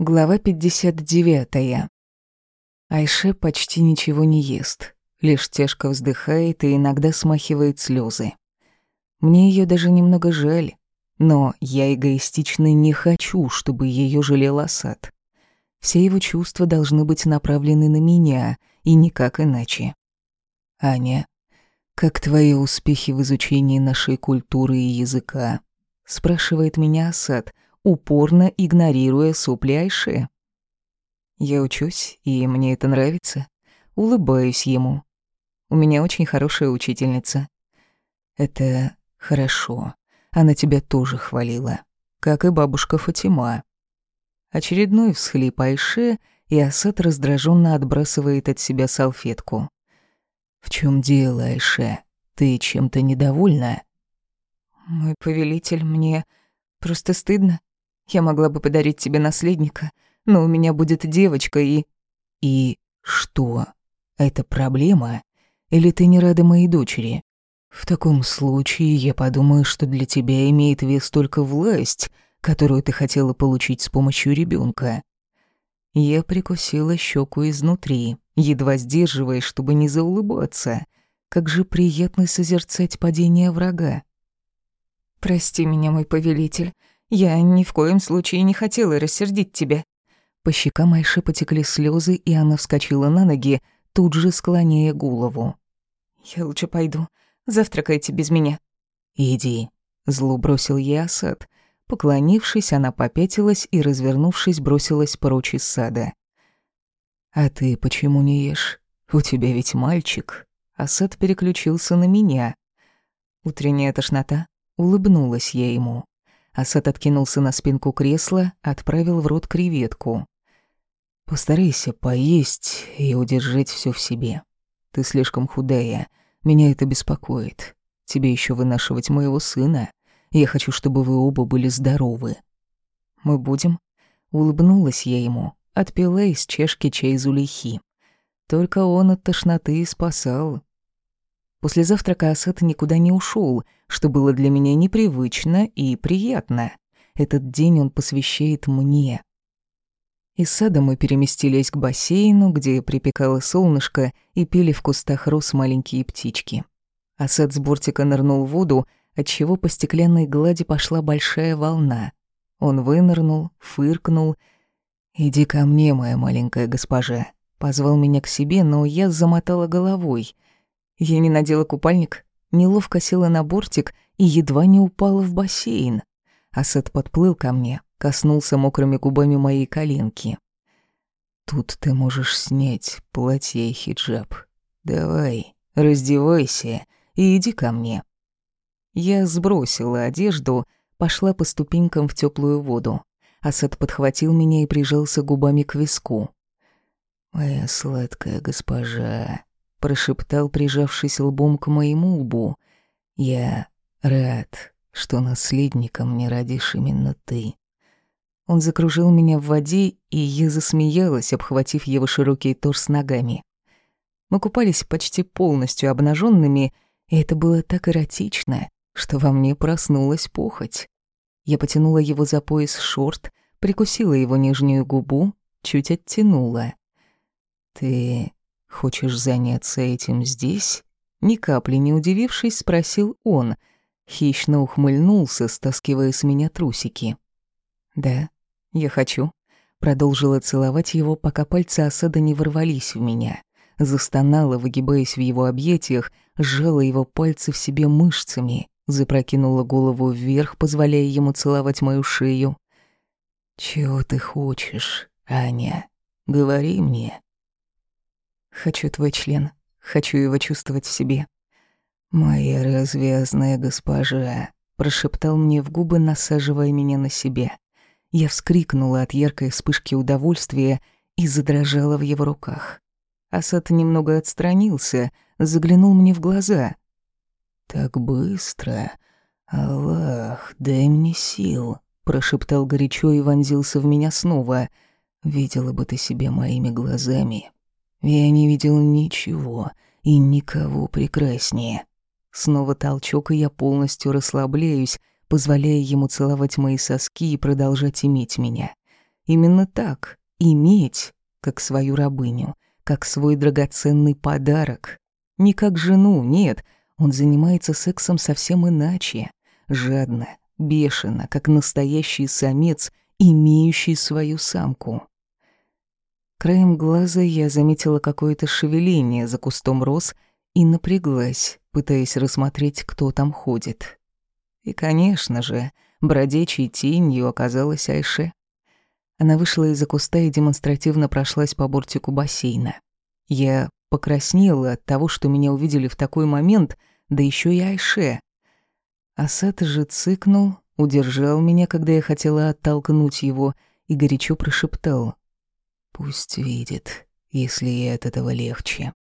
Глава 59. Айше почти ничего не ест, лишь тяжко вздыхает и иногда смахивает слезы. Мне ее даже немного жаль, но я эгоистично не хочу, чтобы ее жалел Асад. Все его чувства должны быть направлены на меня, и никак иначе. Аня, как твои успехи в изучении нашей культуры и языка? спрашивает меня Асад — упорно игнорируя сопли Айше. Я учусь, и мне это нравится. Улыбаюсь ему. У меня очень хорошая учительница. Это хорошо. Она тебя тоже хвалила. Как и бабушка Фатима. Очередной всхлип Айше, и Асад раздраженно отбрасывает от себя салфетку. «В чем дело, Айше? Ты чем-то недовольна?» «Мой повелитель, мне просто стыдно. Я могла бы подарить тебе наследника, но у меня будет девочка и...» «И что? Это проблема? Или ты не рада моей дочери? В таком случае я подумаю, что для тебя имеет вес только власть, которую ты хотела получить с помощью ребенка. Я прикусила щеку изнутри, едва сдерживаясь, чтобы не заулыбаться. Как же приятно созерцать падение врага. «Прости меня, мой повелитель. Я ни в коем случае не хотела рассердить тебя». По щекам Айши потекли слезы, и она вскочила на ноги, тут же склоняя голову. «Я лучше пойду. Завтракайте без меня». «Иди», — зло бросил ей Асад. Поклонившись, она попятилась и, развернувшись, бросилась прочь из сада. «А ты почему не ешь? У тебя ведь мальчик». Асад переключился на меня. Утренняя тошнота. Улыбнулась я ему. Асад откинулся на спинку кресла, отправил в рот креветку. «Постарайся поесть и удержать все в себе. Ты слишком худая, меня это беспокоит. Тебе еще вынашивать моего сына. Я хочу, чтобы вы оба были здоровы». «Мы будем?» Улыбнулась я ему, отпила из чашки чай Зулейхи. Только он от тошноты спасал. После завтрака Асад никуда не ушел, что было для меня непривычно и приятно. Этот день он посвящает мне. Из сада мы переместились к бассейну, где припекало солнышко и пели в кустах роз маленькие птички. Асад с бортика нырнул в воду, отчего по стеклянной глади пошла большая волна. Он вынырнул, фыркнул. «Иди ко мне, моя маленькая госпожа», — позвал меня к себе, но я замотала головой — я не надела купальник, неловко села на бортик и едва не упала в бассейн. Асад подплыл ко мне, коснулся мокрыми губами моей коленки. «Тут ты можешь снять платье и хиджаб. Давай, раздевайся и иди ко мне». Я сбросила одежду, пошла по ступенькам в теплую воду. Асад подхватил меня и прижался губами к виску. «Моя сладкая госпожа», прошептал, прижавшись лбом к моему лбу. «Я рад, что наследником мне родишь именно ты». Он закружил меня в воде, и я засмеялась, обхватив его широкий торс ногами. Мы купались почти полностью обнаженными, и это было так эротично, что во мне проснулась похоть. Я потянула его за пояс шорт, прикусила его нижнюю губу, чуть оттянула. «Ты «Хочешь заняться этим здесь?» Ни капли не удивившись, спросил он. Хищно ухмыльнулся, стаскивая с меня трусики. «Да, я хочу». Продолжила целовать его, пока пальцы осада не ворвались в меня. Застонала, выгибаясь в его объятиях, сжала его пальцы в себе мышцами, запрокинула голову вверх, позволяя ему целовать мою шею. «Чего ты хочешь, Аня? Говори мне». Хочу твой член. Хочу его чувствовать в себе. «Моя развязная госпожа», — прошептал мне в губы, насаживая меня на себя. Я вскрикнула от яркой вспышки удовольствия и задрожала в его руках. Асад немного отстранился, заглянул мне в глаза. «Так быстро? Аллах, дай мне сил», — прошептал горячо и вонзился в меня снова. «Видела бы ты себя моими глазами, я не видел ничего и никого прекраснее. Снова толчок, и я полностью расслабляюсь, позволяя ему целовать мои соски и продолжать иметь меня. Именно так. Иметь, как свою рабыню, как свой драгоценный подарок. Не как жену, нет. Он занимается сексом совсем иначе. Жадно, бешено, как настоящий самец, имеющий свою самку. Краем глаза я заметила какое-то шевеление за кустом роз и напряглась, пытаясь рассмотреть, кто там ходит. И, конечно же, бродячей тенью оказалась Айше. Она вышла из-за куста и демонстративно прошлась по бортику бассейна. Я покраснела от того, что меня увидели в такой момент, да еще и Айше. Асад же цыкнул, удержал меня, когда я хотела оттолкнуть его, и горячо прошептал. «Пусть видит, если от этого легче».